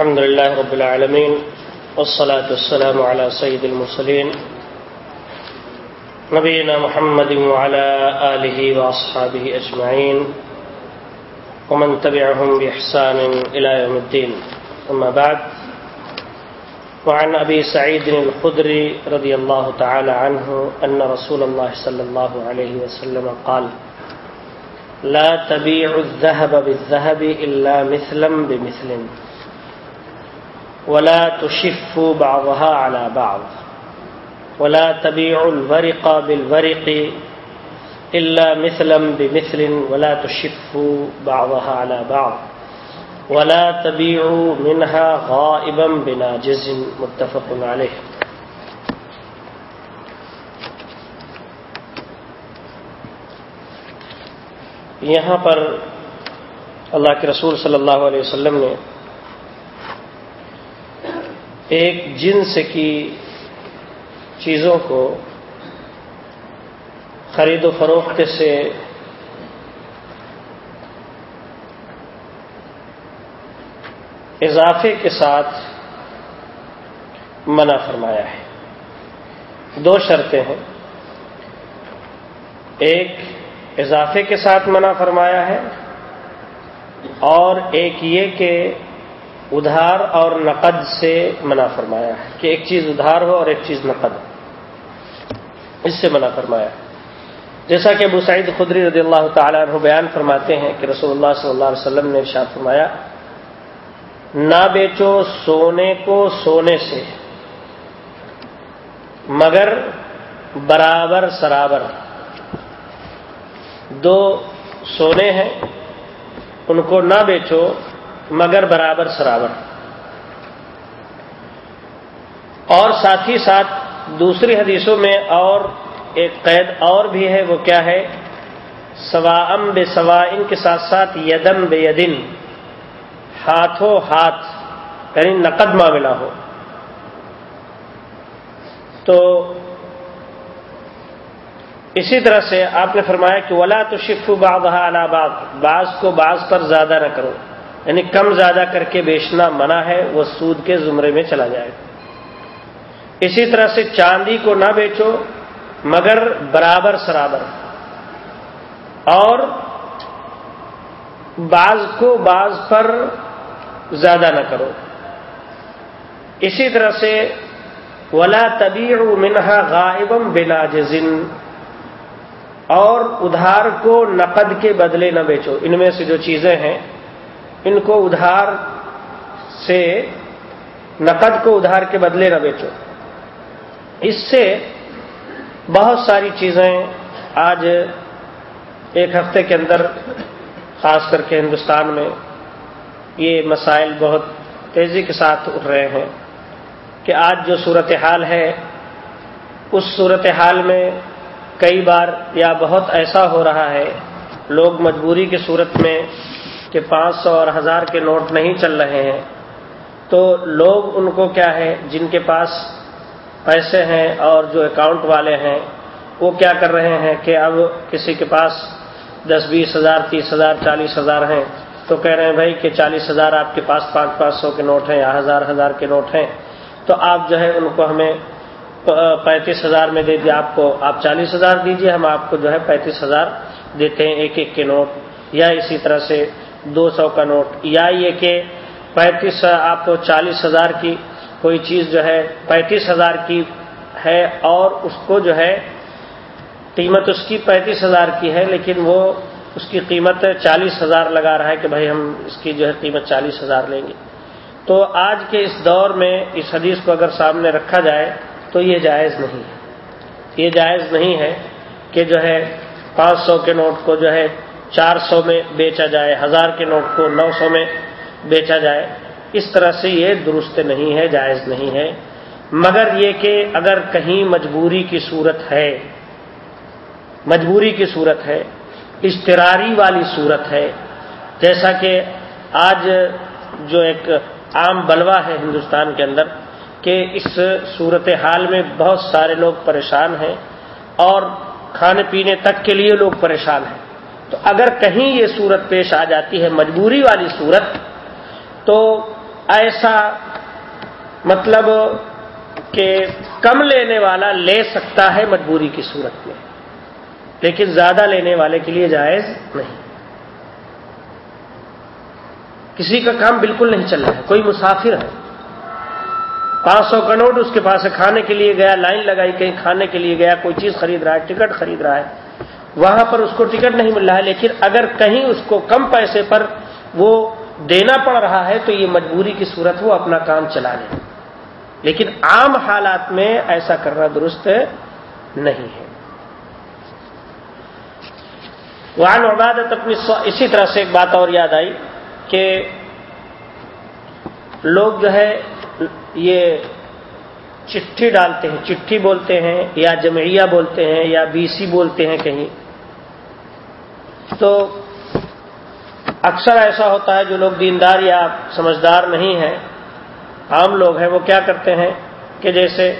الحمد لله رب العالمين والصلاة والسلام على سيد المرسلين نبينا محمد وعلى آله وأصحابه أجمعين ومن تبعهم بإحسان إلى يوم الدين. أما بعد، وعن أبي سعيد الخدري رضي الله تعالى عنه أن رسول الله صلى الله عليه وسلم قال لا تبيع الذهب بالذهب إلا مثلا بمثل. ولا تشف بعضها على بعض. ولا تبيع الورق بالورق إلا مثلا بمثل ولا تشف بعضها على بعض. ولا تبيع منها غائبا بناجز متفق عليه. یہاں پر اللہ کے رسول صلی اللہ علیہ وسلم نے ایک جنس کی چیزوں کو خرید و فروخت سے اضافے کے ساتھ منع فرمایا ہے۔ دو شرطیں ہیں۔ ایک اضافے کے ساتھ منع فرمایا ہے اور ایک یہ کہ ادھار اور نقد سے منع فرمایا ہے کہ ایک چیز ادھار ہو اور ایک چیز نقد اس سے منع فرمایا جیسا کہ ابو سعید خدری رضی اللہ تعالیٰ عنہ بیان فرماتے ہیں کہ رسول اللہ صلی اللہ علیہ وسلم نے ارشاد فرمایا، نہ بیچو سونے کو سونے سے، مگر برابر سرابر۔ دو سونے ہیں، ان کو نہ بیچو مگر برابر سرابر اور ساتھ ہی ساتھ دوسری حدیثوں میں اور ایک قید اور بھی ہے، وہ کیا ہے؟ سوا ام بے سوا ان کے ساتھ ساتھ یدم بے یدن ہاتھوں ہاتھ یعنی نقد معاملہ ہو۔ تو اسی طرح سے آپ نے فرمایا کہ ولا تو شف باغ باغ بعض کو بعض پر زیادہ نہ کرو۔ یعنی کم زیادہ کر کے بیچنا منع ہے، وہ سود کے زمرے میں چلا جائے۔ اسی طرح سے چاندی کو نہ بیچو، مگر برابر سرابر۔ اور بعض کو بعض پر زیادہ نہ کرو۔ اسی طرح سے ولا طبیع منہا غائبم بلا جزن اور ادھار کو نقد کے بدلے نہ بیچو۔ ان میں سے جو چیزیں ہیں ان کو ادھار سے نقد کو ادھار کے بدلے نہ بیچو۔ اس سے بہت ساری چیزیں آج ایک ہفتے کے اندر، خاص کر کے ہندوستان میں، یہ مسائل بہت تیزی کے ساتھ اٹھ رہے ہیں کہ آج جو صورتحال ہے، اس صورتحال میں کئی بار یا بہت ایسا ہو رہا ہے، لوگ مجبوری کی صورت میں کہ پانچ سو اور ہزار کے نوٹ نہیں چل رہے ہیں۔ تو لوگ ان کو کیا ہے، جن کے پاس پیسے ہیں اور جو اکاؤنٹ والے ہیں، وہ کیا کر رہے ہیں کہ اب کسی کے پاس دس، بیس ہزار، تیس ہزار، چالیس ہزار ہیں۔ تو کہہ رہے ہیں، بھائی، کہ چالیس ہزار آپ کے پاس پانچ پانچ سو کے نوٹ ہیں یا ہزار ہزار کے نوٹ ہیں۔ تو آپ جو ہے، ان کو ہمیں پینتیس ہزار میں دے دیا آپ کو، آپ چالیس ہزار دیجیے ہم آپ کو جو ہے پینتیس ہزار دیتے ہیں ایک ایک کے نوٹ یا اسی طرح سے دو سو کا نوٹ۔ یا یہ کہ پینتیس آپ کو چالیس ہزار کی کوئی چیز جو ہے، پینتیس ہزار کی ہے اور اس کو جو ہے، قیمت اس کی پینتیس ہزار کی ہے، لیکن وہ اس کی قیمت چالیس ہزار لگا رہا ہے کہ بھائی ہم اس کی جو ہے قیمت چالیس ہزار لیں گے۔ تو آج کے اس دور میں اس حدیث کو اگر سامنے رکھا جائے تو یہ جائز نہیں ہے۔ یہ جائز نہیں ہے کہ جو ہے پانچ سو کے نوٹ کو جو ہے چار سو میں بیچا جائے، ہزار کے نوٹ کو نو سو میں بیچا جائے۔ اس طرح سے یہ درست نہیں ہے، جائز نہیں ہے۔ مگر یہ کہ اگر کہیں مجبوری کی صورت ہے، مجبوری کی صورت ہے اشتراری والی صورت ہے، جیسا کہ آج جو ایک عام بلوا ہے ہندوستان کے اندر کہ اس صورت حال میں بہت سارے لوگ پریشان ہیں اور کھانے پینے تک کے لیے لوگ پریشان ہیں۔ تو اگر کہیں یہ صورت پیش آ جاتی ہے، مجبوری والی صورت، تو ایسا مطلب کہ کم لینے والا لے سکتا ہے مجبوری کی صورت میں، لیکن زیادہ لینے والے کے لیے جائز نہیں۔ کسی کا کام بالکل نہیں چل رہا ہے، کوئی مسافر ہے۔ پانچ سو کا نوٹ اس کے پاس کھانے کے لیے گیا، لائن لگائی، کہیں کھانے کے لیے گیا، کوئی چیز خرید رہا ہے، ٹکٹ خرید رہا ہے۔ وہاں پر اس کو ٹکٹ نہیں مل رہا ہے، لیکن اگر کہیں اس کو کم پیسے پر وہ دینا پڑ رہا ہے، تو یہ مجبوری کی صورت وہ اپنا کام چلا لے۔ لیکن عام حالات میں ایسا کرنا درست نہیں ہے۔ وعن عبادت اپنی اسی طرح سے ایک بات اور یاد آئی کہ لوگ جو ہے، یہ چٹھی ڈالتے ہیں، چٹھی بولتے ہیں یا جمعیہ بولتے ہیں یا بی سی بولتے ہیں کہیں۔ تو اکثر ایسا ہوتا ہے جو لوگ دیندار یا سمجھدار نہیں ہیں، عام لوگ ہیں، وہ کیا کرتے ہیں کہ جیسے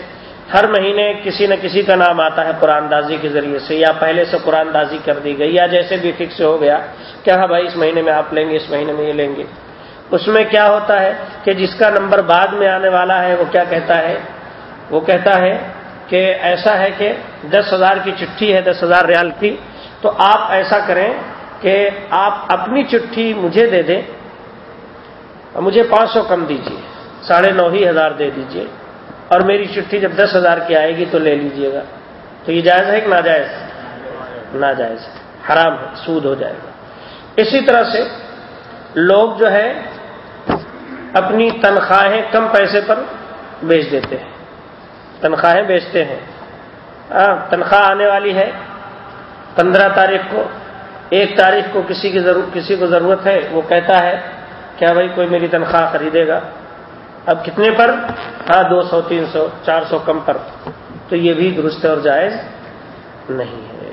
ہر مہینے کسی نہ کسی کا نام آتا ہے قرآن دازی کے ذریعے سے، یا پہلے سے قرآن دازی کر دی گئی، یا جیسے بھی فکس ہو گیا کہ ہاں بھائی اس مہینے میں آپ لیں گے، اس مہینے میں یہ لیں گے۔ اس میں کیا ہوتا ہے کہ جس کا نمبر بعد میں آنے والا ہے، وہ کیا کہتا ہے؟ وہ کہتا ہے کہ ایسا ہے کہ دس ہزار کی چٹھی ہے، دس ہزار ریال کی، تو آپ ایسا کریں کہ آپ اپنی چٹھی مجھے دے دیں، اور مجھے پانچ سو کم دیجیے ساڑھے نو ہی ہزار دے دیجیے اور میری چٹھی جب دس ہزار کی آئے گی تو لے لیجیے گا۔ تو یہ جائز ہے کہ ناجائز؟ ناجائز حرام ہے، سود ہو جائے گا۔ اسی طرح سے لوگ جو ہے اپنی تنخواہیں کم پیسے پر بیچ دیتے ہیں۔ تنخواہیں بیچتے ہیں۔ ہاں تنخواہ آنے والی ہے۔ پندرہ تاریخ کو، ایک تاریخ کو کسی کی ضرور، کسی کو ضرورت ہے، وہ کہتا ہے، کیا بھائی کوئی میری تنخواہ خریدے گا؟ اب کتنے پر؟ ہاں دو سو، تین سو، چار سو کم پر۔ تو یہ بھی درست اور جائز نہیں ہے۔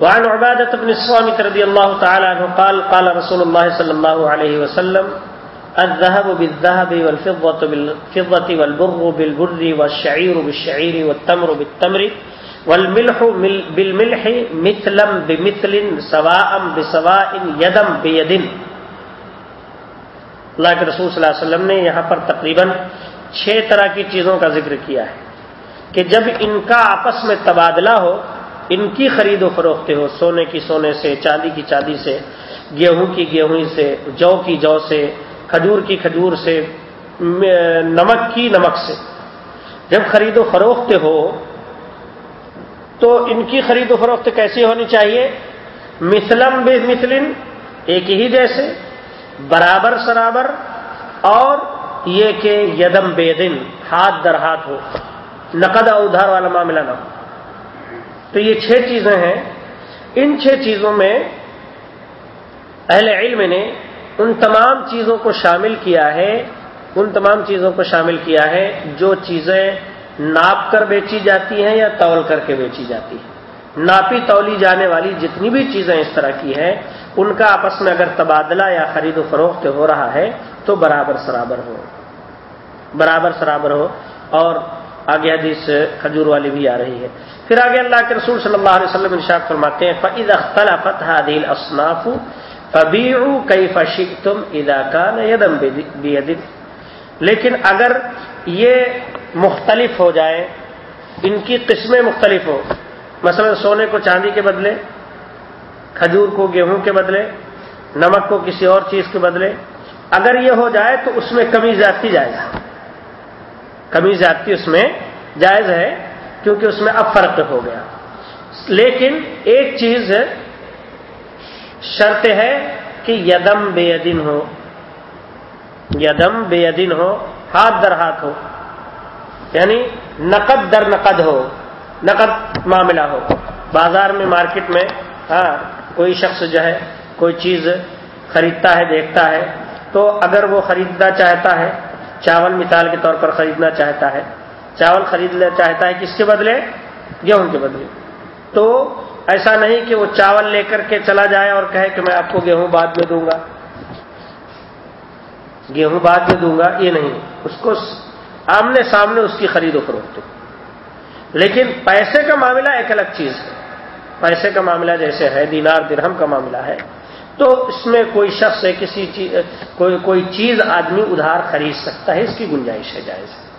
وعن عبادة بن الصامت رضي الله تعالى عنه قال قال رسول الله صلى الله عليه وسلم الذهب بالذهب والفضة بالفضة والبر بالبر والشعير بالشعير والتمر بالتمر والملح بالملح مثلا بمثل سواء بسواء يدا بيد. اللہ کے رسول صلی اللہ علیہ وسلم نے یہاں پر تقریباً چھ طرح کی چیزوں کا ذکر کیا ہے کہ جب ان کا آپس میں تبادلہ ہو، ان کی خرید و فروخت ہو، سونے کی سونے سے، چاندی کی چاندی سے، گیہوں کی گیہوں سے، جو کی جو سے کھجور کی کھجور سے، نمک کی نمک سے۔ جب خرید و فروخت ہو، تو ان کی خرید و فروخت کیسی ہونی چاہیے؟ مثلم بے مثلن، ایک ہی جیسے، برابر سرابر، اور یہ کہ یدم بے دن، ہاتھ در ہاتھ ہو۔ نقد ادھار والا معاملہ نہ ہو۔ تو یہ چھ چیزیں ہیں۔ ان چھ چیزوں میں اہل علم نے ان تمام چیزوں کو شامل کیا ہے، ان تمام چیزوں کو شامل کیا ہے جو چیزیں ناپ کر بیچی جاتی ہیں یا تول کر کے بیچی جاتی ہیں۔ ناپی تولی جانے والی جتنی بھی چیزیں اس طرح کی ہیں، ان کا آپس میں اگر تبادلہ یا خرید و فروخت ہو رہا ہے تو برابر سرابر ہو۔ برابر سرابر ہو۔ اور آگے حدیث کھجور والی بھی آ رہی ہے۔ پھر آگے اللہ کے رسول صلی اللہ علیہ وسلم ارشاد فرماتے ہیں فعید اختلا فتح دل اصناف فبیعو کئی فشی تم ادا کا یدم لیکن اگر یہ مختلف ہو جائے، ان کی قسمیں مختلف ہو مثلا سونے کو چاندی کے بدلے، کھجور کو گیہوں کے بدلے، نمک کو کسی اور چیز کے بدلے، اگر یہ ہو جائے تو اس میں کمی زیادتی جائز کمی زیادتی اس میں جائز ہے کیونکہ اس میں اب فرق ہو گیا۔ لیکن ایک چیز شرط ہے کہ یدم بے یدن ہو، یدم بے یدن ہو، ہاتھ در ہاتھ ہو یعنی نقد در نقد ہو، نقد معاملہ ہو۔ بازار میں، مارکیٹ میں ہاں کوئی شخص جو ہے، کوئی چیز خریدتا ہے، دیکھتا ہے، تو اگر وہ خریدنا چاہتا ہے، چاول مثال کے طور پر خریدنا چاہتا ہے، چاول خریدنا چاہتا ہے کس کے بدلے، گیہوں کے بدلے، تو ایسا نہیں کہ وہ چاول لے کر کے چلا جائے اور کہے کہ میں آپ کو گیہوں بعد میں دوں گا۔ گیہوں بعد میں دوں گا، یہ نہیں۔ اس کو آمنے سامنے اس کی خرید و فروخت لیکن پیسے کا معاملہ ایک الگ چیز ہے۔ پیسے کا معاملہ جیسے ہے، دینار، درہم کا معاملہ ہے۔ تو اس میں کوئی شخص ہے کسی چیز کوئی کوئی چیز آدمی ادھار خرید سکتا ہے، اس کی گنجائش ہے جائز۔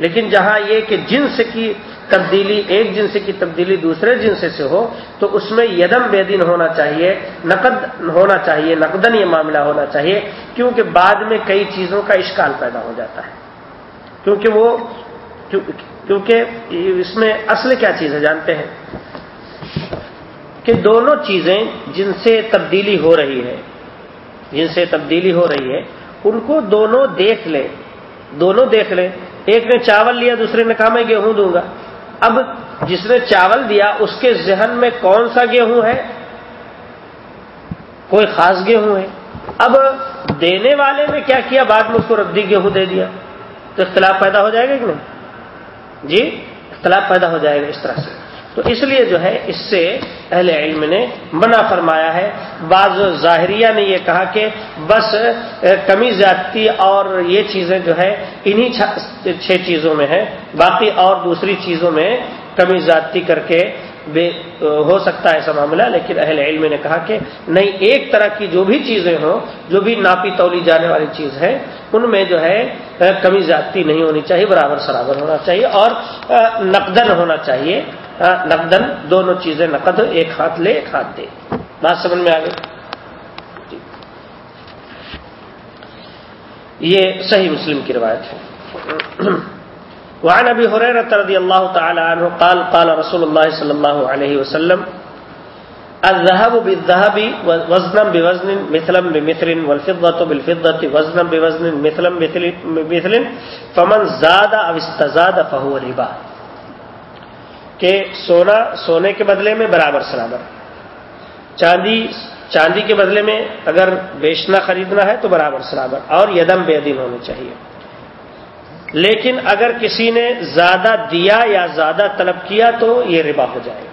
لیکن جہاں یہ کہ جنس کی تبدیلی ایک جنس کی تبدیلی دوسرے جنس سے ہو، تو اس میں یدم بے دن ہونا چاہیے، نقد ہونا چاہیے نقدن یہ معاملہ ہونا چاہیے، کیونکہ بعد میں کئی چیزوں کا اشکال پیدا ہو جاتا ہے۔ کیونکہ وہ، کیونکہ اس میں اصل کیا چیز ہے جانتے ہیں؟ کہ دونوں چیزیں جن سے تبدیلی ہو رہی ہے، جن سے تبدیلی ہو رہی ہے، ان کو دونوں دیکھ لیں، دونوں دیکھ لیں۔ ایک نے چاول لیا، دوسرے نے کہا میں گیہوں دوں گا۔ اب جس نے چاول دیا، اس کے ذہن میں کون سا گیہوں ہے؟ کوئی خاص گیہوں ہے۔ اب دینے والے نے کیا کیا؟ بعد میں اس کو ردی گیہوں دے دیا۔ تو اختلاف پیدا ہو جائے گا کہ نہیں؟ جی اختلاف پیدا ہو جائے گا اس طرح سے۔ تو اس لیے جو ہے اس سے اہل علم نے منع فرمایا ہے۔ بعض ظاہریہ نے یہ کہا کہ بس کمی زیادتی اور یہ چیزیں جو ہے انہی چھ چیزوں میں ہیں۔ باقی اور دوسری چیزوں میں کمی زیادتی کر کے بے ہو سکتا ہے ایسا معاملہ۔ لیکن اہل علم نے کہا کہ نہیں، ایک طرح کی جو بھی چیزیں ہوں، جو بھی ناپی تولی جانے والی چیز ہے ان میں جو ہے کمی زیادتی نہیں ہونی چاہیے، برابر سرابر ہونا چاہیے اور نقدن ہونا چاہیے۔ ہاں، نقدن دونوں چیزیں نقد ایک ہاتھ لے، ایک ہاتھ دے۔ بات سمجھ میں آ گئی؟ جی۔ یہ صحیح مسلم کی روایت ہے۔ وعن ابي هريره رضي الله تعالى عنه قال قال رسول الله صلى الله عليه وسلم، الذهب بالذهب وزنا بوزن مثلا بمثل والفضه بالفضه وزنا بوزن مثلا بمثل فمن زاد او استزاد فهو ربا۔ کہ سونا سونے کے بدلے میں برابر سرابر چاندی چاندی کے بدلے میں اگر بیچنا خریدنا ہے تو برابر سرابر اور یدم بے دن ہونی چاہیے۔ لیکن اگر کسی نے زیادہ دیا یا زیادہ طلب کیا تو یہ ربا ہو جائے گا۔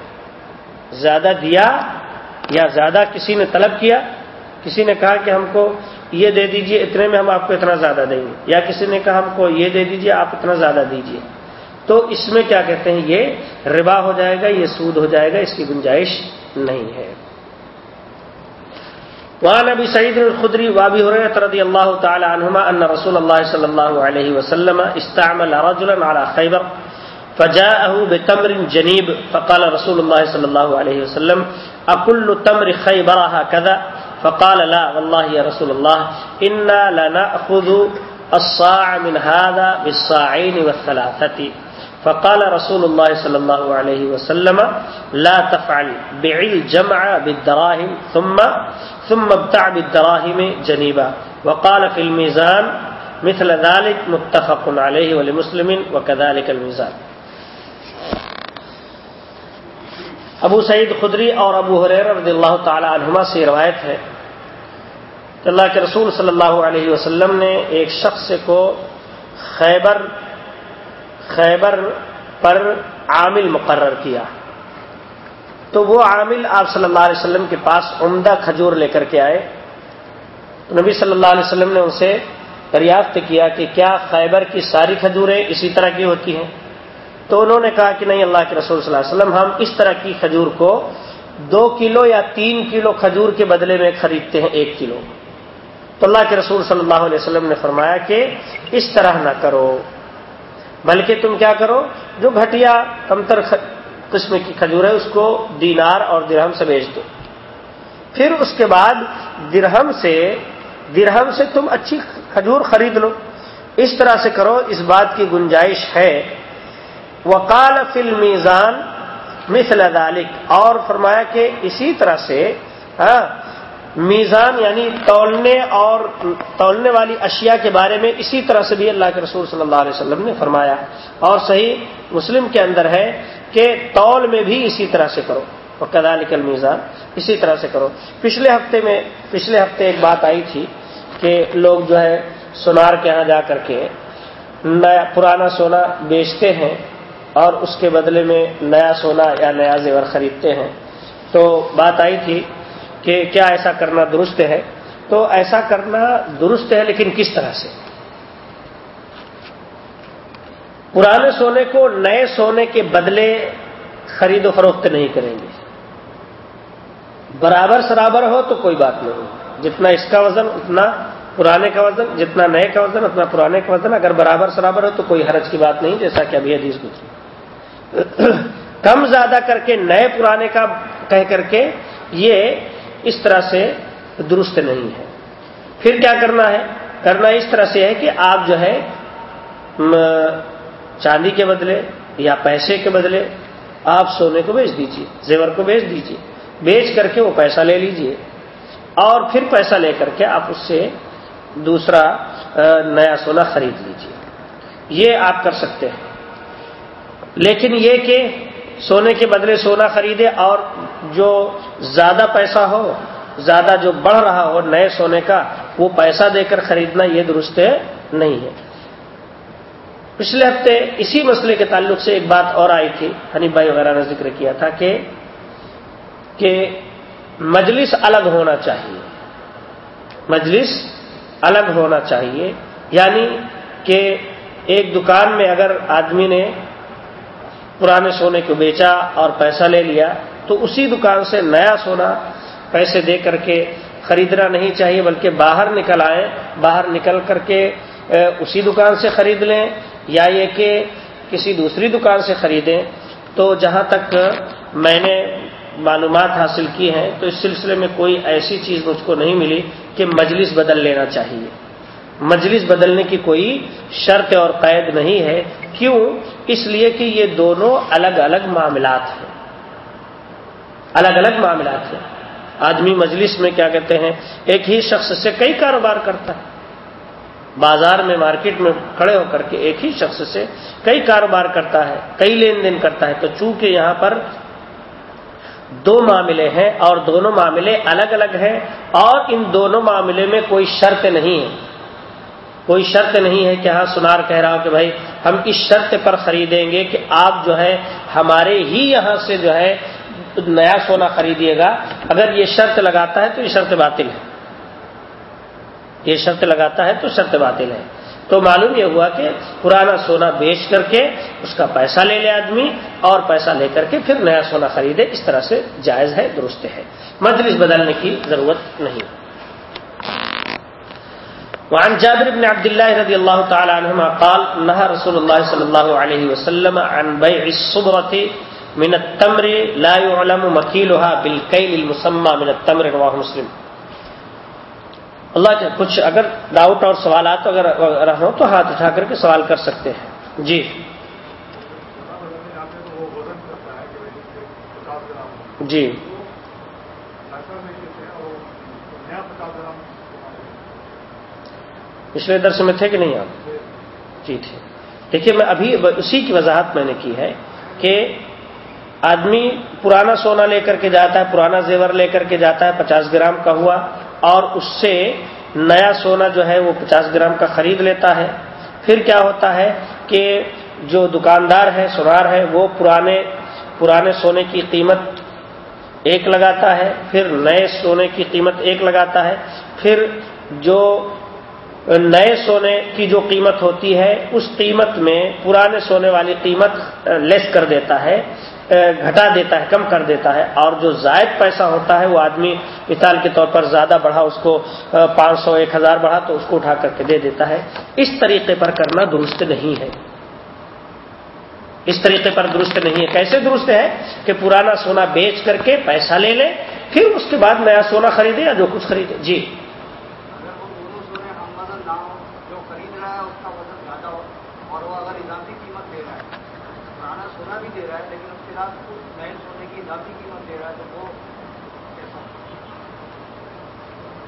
زیادہ دیا یا زیادہ کسی نے طلب کیا، کسی نے کہا کہ ہم کو یہ دے دیجیے، اتنے میں ہم آپ کو اتنا زیادہ دیں گے، یا کسی نے کہا ہم کو یہ دے دیجیے، آپ اتنا زیادہ دیجیے۔ تو اس میں کیا کہتے ہیں یہ ربا ہو جائے گا، یہ سود ہو جائے گا، اس کی گنجائش نہیں ہے۔ وعن ابي سعيد الخدري وابي هريره رضي الله تعالى عنهما ان رسول الله صلى الله عليه وسلم استعمل رجلا على خيبر فجاءه بتمر جنيب فقال رسول الله صلى الله عليه وسلم اكل تمر خيبر هكذا؟ فقال لا والله يا رسول الله انا لناخذ الصاع من هذا بالصاعين والثلاثه فقال رسول الله صلى الله عليه وسلم، لا تفعل بع الجمع بالدراهم ثم ثم ابتع بالدراهم جنيبا وقال في الميزان، مثل ذلك متفق عليه ولمسلم وكذلك الميزان. ابو سعید خدری اور ابو حریر رضی اللہ تعالی عنہما سے روایت ہے کہ اللہ کے رسول صلی اللہ علیہ وسلم نے ایک شخص کو خیبر خیبر پر عامل مقرر کیا۔ تو وہ عامل آپ صلی اللہ علیہ وسلم کے پاس عمدہ کھجور لے کر کے آئے۔ نبی صلی اللہ علیہ وسلم نے ان سے دریافت کیا کہ کیا خیبر کی ساری کھجوریں اسی طرح کی ہوتی ہیں؟ تو انہوں نے کہا کہ نہیں، اللہ کے رسول صلی اللہ علیہ وسلم ہم اس طرح کی کھجور کو دو کلو یا تین کلو کھجور کے بدلے میں خریدتے ہیں، ایک کلو۔ تو اللہ کے رسول صلی اللہ علیہ وسلم نے فرمایا کہ اس طرح نہ کرو۔ بلکہ تم کیا کرو، جو گھٹیا کمتر قسم کی کھجور ہے، اس کو دینار اور درہم سے بیچ دو۔ پھر اس کے بعد درہم سے درہم سے تم اچھی کھجور خرید لو۔ اس طرح سے کرو، اس بات کی گنجائش ہے۔ وقال فل میزان مثل ذلك اور فرمایا کہ اسی طرح سے ہاں میزان یعنی تولنے اور تولنے والی اشیاء کے بارے میں اسی طرح سے بھی اللہ کے رسول صلی اللہ علیہ وسلم نے فرمایا اور صحیح مسلم کے اندر ہے کہ تول میں بھی اسی طرح سے کرو اور کدال نکل میزان اسی طرح سے کرو پچھلے ہفتے میں پچھلے ہفتے ایک بات آئی تھی کہ لوگ جو ہے سونار کے یہاں جا کر کے نیا پرانا سونا بیچتے ہیں اور اس کے بدلے میں نیا سونا یا نیا زیور خریدتے ہیں تو بات آئی تھی کہ کیا ایسا کرنا درست ہے؟ تو ایسا کرنا درست ہے لیکن کس طرح سے؟ پرانے سونے کو نئے سونے کے بدلے خرید و فروخت نہیں کریں گے۔ برابر سرابر ہو تو کوئی بات نہیں۔ جتنا اس کا وزن، اتنا پرانے کا وزن، جتنا نئے کا وزن، اتنا پرانے کا وزن۔ اگر برابر سرابر ہو تو کوئی حرج کی بات نہیں، جیسا کہ ابھی حدیث گزری۔ کم زیادہ کر کے نئے پرانے کا کہہ کر کے یہ اس طرح سے درست نہیں ہے۔ پھر کیا کرنا ہے؟ کرنا اس طرح سے ہے کہ آپ جو ہے چاندی کے بدلے یا پیسے کے بدلے آپ سونے کو بیچ دیجیے زیور کو بیچ دیجیے بیچ کر کے وہ پیسہ لے لیجیے اور پھر پیسہ لے کر کے آپ اس سے دوسرا نیا سونا خرید لیجیے یہ آپ کر سکتے ہیں۔ لیکن یہ کہ سونے کے بدلے سونا خریدے اور جو زیادہ پیسہ ہو، زیادہ جو بڑھ رہا ہو نئے سونے کا، وہ پیسہ دے کر خریدنا یہ درست نہیں ہے۔ پچھلے ہفتے اسی مسئلے کے تعلق سے ایک بات اور آئی تھی ہنی بھائی وغیرہ نے ذکر کیا تھا کہ کہ مجلس الگ ہونا چاہیے۔ مجلس الگ ہونا چاہیے یعنی کہ ایک دکان میں اگر آدمی نے پرانے سونے کو بیچا اور پیسہ لے لیا، تو اسی دکان سے نیا سونا پیسے دے کر کے خریدنا نہیں چاہیے، بلکہ باہر نکل آئیں، باہر نکل کر کے اسی دکان سے خرید لیں یا یہ کہ کسی دوسری دکان سے خریدیں۔ تو جہاں تک میں نے معلومات حاصل کی ہیں، تو اس سلسلے میں کوئی ایسی چیز مجھ کو نہیں ملی کہ مجلس بدل لینا چاہیے۔ مجلس بدلنے کی کوئی شرط اور قید نہیں ہے۔ کیوں؟ اس لیے کہ یہ دونوں الگ الگ معاملات ہیں۔ الگ الگ معاملات ہیں۔ آدمی مجلس میں کیا کہتے ہیں؟ ایک ہی شخص سے کئی کاروبار کرتا ہے۔ بازار میں، مارکیٹ میں کھڑے ہو کر کے ایک ہی شخص سے کئی کاروبار کرتا ہے، کئی لین دین کرتا ہے۔ تو چونکہ یہاں پر دو معاملے ہیں اور دونوں معاملے الگ الگ ہیں اور ان دونوں معاملے میں کوئی شرط نہیں ہے۔ کوئی شرط نہیں ہے کہ ہاں سنار کہہ رہا ہو کہ بھائی ہم اس شرط پر خریدیں گے کہ آپ جو ہے ہمارے ہی یہاں سے جو ہے نیا سونا خریدیے گا۔ اگر یہ شرط لگاتا ہے تو یہ شرط باطل ہے۔ یہ شرط لگاتا ہے تو شرط باطل ہے۔ تو معلوم یہ ہوا کہ پرانا سونا بیچ کر کے اس کا پیسہ لے لے آدمی اور پیسہ لے کر کے پھر نیا سونا خریدے۔ اس طرح سے جائز ہے، درست ہے۔ مجلس بدلنے کی ضرورت نہیں۔ وعن جابر بن عبد الله رضي الله تعالى عنهما قال، نهى رسول الله صلى الله عليه وسلم عن بيع الصبرة من التمر لا يعلم مكيلها بالكيل المسمى من التمر، رواه مسلم. اللہ کے کچھ اگر ڈاؤٹ اور سوالات اگر ہوں تو ہاتھ اٹھا کر کے سوال کر سکتے ہیں۔ جی۔ جی۔ پچھلے درس میں تھے کہ نہیں آپ؟ جی تھے۔ دیکھیے، میں ابھی اسی کی وضاحت میں نے کی ہے کہ آدمی پرانا سونا لے کر کے جاتا ہے، پرانا زیور لے کر کے جاتا ہے، پچاس گرام کا ہوا، اور اس سے نیا سونا جو ہے وہ پچاس گرام کا خرید لیتا ہے۔ پھر کیا ہوتا ہے کہ جو دکاندار ہے، سونار ہے، وہ پرانے پرانے سونے کی قیمت ایک لگاتا ہے، پھر نئے سونے کی قیمت ایک لگاتا ہے۔ پھر جو نئے سونے کی جو قیمت ہوتی ہے، اس قیمت میں پرانے سونے والی قیمت لیس کر دیتا ہے گھٹا دیتا ہے، کم کر دیتا ہے۔ اور جو زائد پیسہ ہوتا ہے، وہ آدمی مثال کے طور پر زیادہ بڑھا، اس کو پانچ سو، ایک ہزار بڑھا، تو اس کو اٹھا کر کے دے دیتا ہے۔ اس طریقے پر کرنا درست نہیں ہے۔ اس طریقے پر درست نہیں ہے۔ کیسے درست ہے؟ کہ پرانا سونا بیچ کر کے پیسہ لے لے، پھر اس کے بعد نیا سونا خریدے یا جو کچھ خریدے۔ جی۔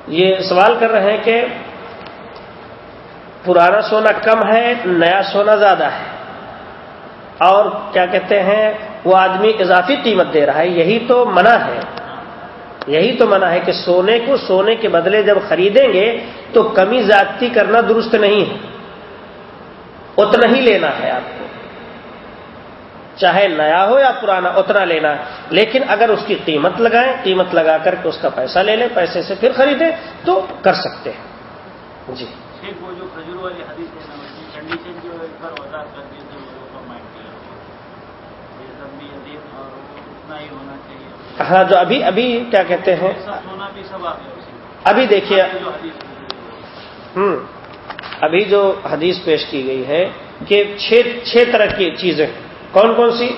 یہ سوال کر رہے ہیں کہ پرانا سونا کم ہے، نیا سونا زیادہ ہے۔ اور کیا کہتے ہیں، وہ آدمی اضافی قیمت دے رہا ہے۔ یہی تو منع ہے۔ یہی تو منع ہے کہ سونے کو سونے کے بدلے جب خریدیں گے تو کمی زیادتی کرنا درست نہیں ہے۔ اتنا ہی لینا ہے آپ۔ کو چاہے نیا ہو یا پرانا اتنا لینا۔ ہے لیکن اگر اس کی قیمت لگائیں قیمت لگا کر کے اس کا پیسہ لے لیں پیسے سے پھر خریدیں تو کر سکتے ہیں۔ جی۔ وہ جو کھجور والی حدیث ہے کنڈیشن جو ایک بار وضاحت کر دی اتنا ہی ہونا چاہیے۔ ہاں جو ابھی ابھی کیا کہتے ہیں؟ سونا بھی سب ابھی دیکھیے۔ ہوں۔ ابھی جو حدیث پیش کی گئی ہے کہ چھ طرح کی چیزیں۔ کون کون سی؟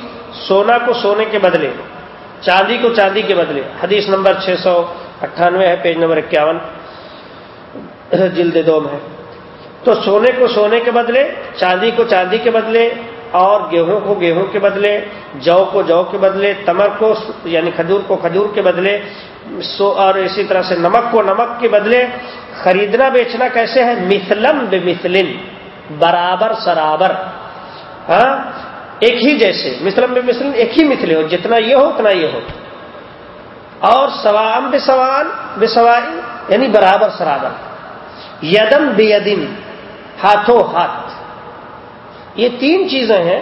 سونا کو سونے کے بدلے، چاندی کو چاندی کے بدلے۔ حدیث نمبر چھ سو اٹھانوے ہے، پیج نمبر اکیاون۔ جلد دوم ہے۔ تو سونے کو سونے کے بدلے، چاندی کو چاندی کے بدلے، اور گیہوں کو گیہوں کے بدلے، جو کو جو کے بدلے، تمر کو یعنی کھجور کو کھجور کے بدلے، سو اور اسی طرح سے نمک کو نمک کے بدلے۔ خریدنا بیچنا کیسے ہے؟ مثلم بے مثلن برابر سرابر۔ ہاں؟ ایک ہی جیسے مثلم بے مثلن ایک ہی مثلے ہو جتنا یہ ہو اتنا یہ ہو۔ اور سوام بے سوان بے سوائی یعنی برابر سرابر۔ یدم بے یدن، ہاتھوں ہاتھ۔ یہ تین چیزیں ہیں،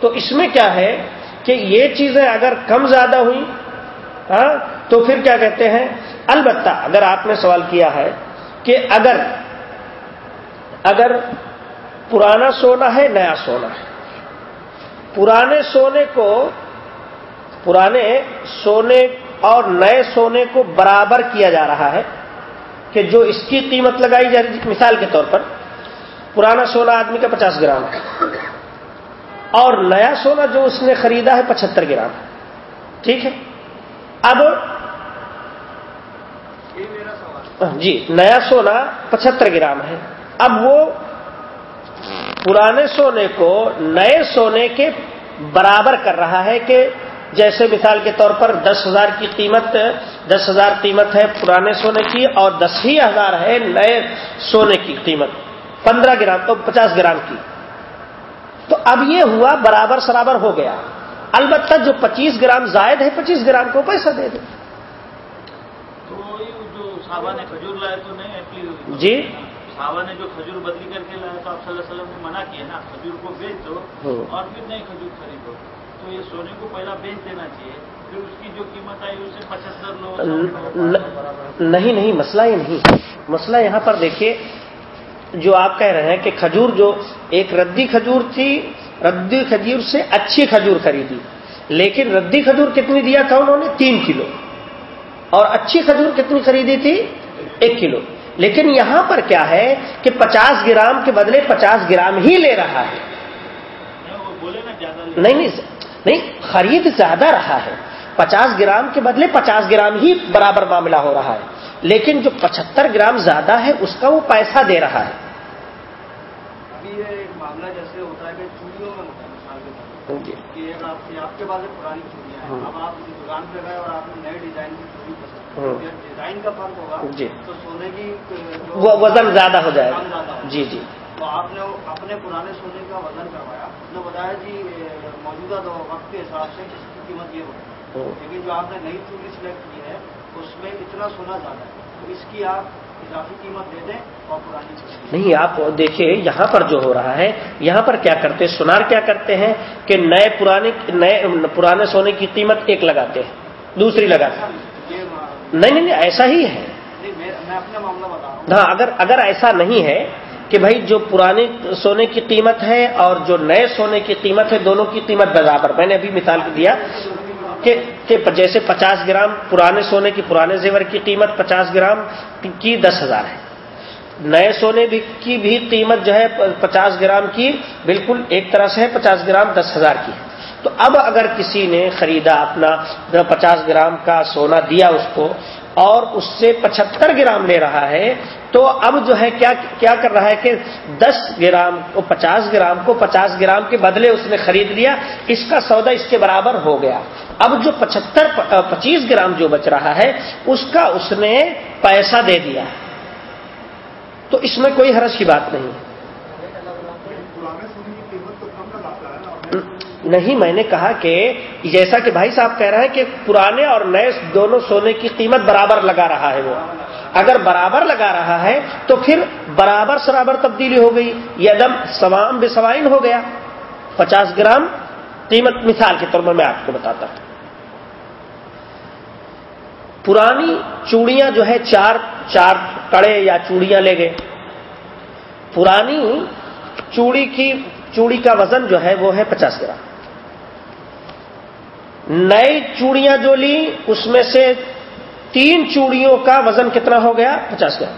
تو اس میں کیا ہے کہ یہ چیزیں اگر کم زیادہ ہوئی ہاں تو پھر کیا کہتے ہیں؟ البتہ اگر آپ نے سوال کیا ہے کہ اگر اگر پرانا سونا ہے، نیا سونا ہے۔ پرانے سونے کو پرانے سونے اور نئے سونے کو برابر کیا جا رہا ہے کہ جو اس کی قیمت لگائی جا رہی مثال کے طور پر پرانا سونا آدمی کا پچاس گرام ہے اور نیا سونا جو اس نے خریدا ہے پچہتر گرام ٹھیک ہے؟ اب سوال جی نیا سونا پچہتر گرام ہے۔ اب وہ پرانے سونے کو نئے سونے کے برابر کر رہا ہے کہ جیسے مثال کے طور پر دس ہزار کی قیمت دس ہزار قیمت ہے پرانے سونے کی اور دس ہی ہزار ہے نئے سونے کی قیمت پندرہ گرام تو پچاس گرام کی۔ تو اب یہ ہوا برابر سرابر ہو گیا۔ البتہ جو پچیس گرام زائد ہے پچیس گرام کو پیسہ دے ایپلی جی؟ صحابہ نے جو کھجور بدلی کر کے لایا تو آپ صلی اللہ علیہ وسلم نے منع کیا نا کھجور کو بیچ دو۔ اور پھر نئی کھجور خریدو تو یہ سونے کو پہلا بیچ دینا چاہیے پھر اس کی جو قیمت آئی اسے پچہتر نہیں نہیں مسئلہ یہ نہیں۔ مسئلہ یہاں پر دیکھیے جو آپ کہہ رہے ہیں کہ کھجور جو ایک ردی کھجور تھی ردی کھجور سے اچھی کھجور خریدی لیکن ردی کھجور کتنی دیا تھا انہوں نے؟ تین کلو۔ اور اچھی کھجور کتنی خریدی تھی؟ ایک کلو۔ لیکن یہاں پر کیا ہے کہ پچاس گرام کے بدلے پچاس گرام ہی لے رہا ہے۔ نہیں نہیں نہیں خرید زیادہ رہا ہے۔ پچاس گرام کے بدلے پچاس گرام ہی برابر معاملہ ہو رہا ہے۔ لیکن جو پچہتر گرام زیادہ ہے اس کا وہ پیسہ دے رہا ہے۔ جی۔ آپ کے پاس پرانی چوڑیاں ہیں۔ اب آپ دکان پہ گئے اور آپ نے نئے ڈیزائن کی چوڑی ڈیزائن کا فرق ہوگا جی۔ تو سونے کی وہ وزن زیادہ ہو جائے۔ گا۔ جی جی۔ تو آپ نے اپنے پرانے سونے کا وزن کروایا۔ نے بتایا جی موجودہ وقت کے حساب سے اس کی قیمت یہ ہوگی۔ لیکن جو آپ نے نئی چوڑی سلیکٹ کی ہے اس میں اتنا سونا زیادہ ہے۔ تو اس کی آپ نہیں آپ دیکھیے یہاں پر جو ہو رہا ہے یہاں پر کیا کرتے ہیں سنار کیا کرتے ہیں کہ نئے پرانے نئے پرانے سونے کی قیمت ایک لگاتے ہیں دوسری لگاتے ہیں۔ نہیں نہیں ایسا ہی ہے۔ ہاں اگر اگر ایسا نہیں ہے کہ بھائی جو پرانے سونے کی قیمت ہے اور جو نئے سونے کی قیمت ہے دونوں کی قیمت برابر۔ میں نے ابھی مثال دیا کہ جیسے پچاس گرام پرانے سونے کی پرانے زیور کی قیمت پچاس گرام کی دس ہزار ہے۔ نئے سونے کی بھی قیمت جو ہے پچاس گرام کی بالکل ایک طرح سے ہے پچاس گرام دس ہزار کی ہے۔ تو اب اگر کسی نے خریدا اپنا پچاس گرام کا سونا دیا اس کو اور اس سے پچہتر گرام لے رہا ہے، تو اب جو ہے کیا کیا کر رہا ہے کہ دس گرام کو پچاس گرام کو پچاس گرام کے بدلے اس نے خرید لیا، اس کا سودا اس کے برابر ہو گیا۔ اب جو پچہتر پچیس گرام جو بچ رہا ہے، اس کا اس نے پیسہ دے دیا۔ تو اس میں کوئی حرج کی بات نہیں۔ ہے نہیں، میں نے کہا کہ جیسا کہ بھائی صاحب کہہ رہے ہیں کہ پرانے اور نئے دونوں سونے کی قیمت برابر لگا رہا ہے وہ۔ اگر برابر لگا رہا ہے تو پھر برابر سرابر تبدیلی ہو گئی یدم سوام بے سوائن ہو گیا۔ پچاس گرام قیمت مثال کے طور پر میں آپ کو بتاتا ہوں۔ پرانی چوڑیاں جو ہے، چار چار کڑے یا چوڑیاں لے گئے۔ پرانی چوڑی کی، چوڑی کا وزن جو ہے، وہ ہے پچاس گرام۔ نئی چوڑیاں جو لی اس میں سے تین چوڑیوں کا وزن کتنا ہو گیا؟ پچاس گرام۔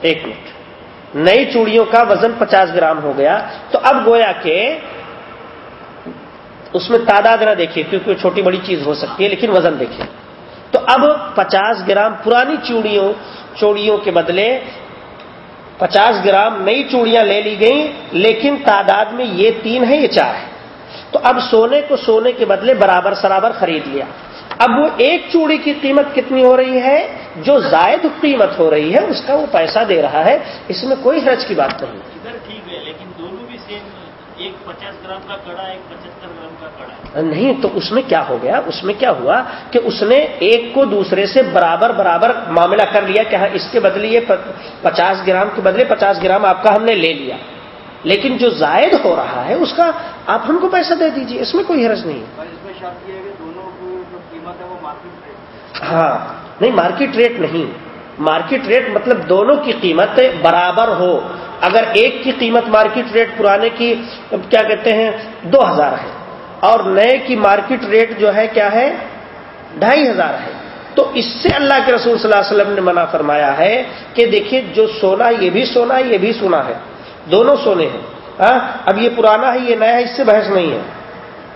ایک منٹ۔ نئی چوڑیوں کا وزن پچاس گرام ہو گیا۔ تو اب گویا کہ اس میں تعداد نہ دیکھیے، کیونکہ چھوٹی بڑی چیز ہو سکتی ہے، لیکن وزن دیکھیے۔ تو اب پچاس گرام پرانی چوڑیوں چوڑیوں کے بدلے پچاس گرام نئی چوڑیاں لے لی گئیں، لیکن تعداد میں یہ تین ہے یہ چار ہے تو اب سونے کو سونے کے بدلے برابر سرابر خرید لیا۔ اب وہ ایک چوڑی کی قیمت کتنی ہو رہی ہے؟ جو زائد قیمت ہو رہی ہے اس کا وہ پیسہ دے رہا ہے۔ اس میں کوئی حرج کی بات نہیں۔ ادھر ٹھیک ہے لیکن دونوں بھی سیم ایک پچاس گرام کا کڑا ایک پچہتر گرام کا کڑا۔ نہیں تو اس میں کیا ہو گیا؟ اس میں کیا ہوا کہ اس نے ایک کو دوسرے سے برابر برابر معاملہ کر لیا کہ ہاں اس کے بدلے یہ پچاس گرام کے بدلے پچاس گرام آپ کا ہم نے لے لیا۔ لیکن جو زائد ہو رہا ہے اس کا آپ ہم کو پیسہ دے دیجیے اس میں کوئی حرج نہیں۔ اس میں شرط یہ ہے کہ دونوں کی جو قیمت ہے وہ مارکیٹ ریٹ ہاں۔ نہیں مارکیٹ ریٹ نہیں۔ مارکیٹ ریٹ مطلب دونوں کی قیمت برابر ہو۔ اگر ایک کی قیمت مارکیٹ ریٹ پرانے کی کیا کہتے ہیں دو ہزار ہے اور نئے کی مارکیٹ ریٹ جو ہے کیا ہے ڈھائی ہزار ہے۔ تو اس سے اللہ کے رسول صلی اللہ علیہ وسلم نے منع فرمایا ہے کہ دیکھیے جو سونا یہ بھی سونا یہ بھی سونا ہے۔ دونوں سونے ہیں۔ ہاں اب یہ پرانا ہے یہ نیا ہے اس سے بحث نہیں ہے۔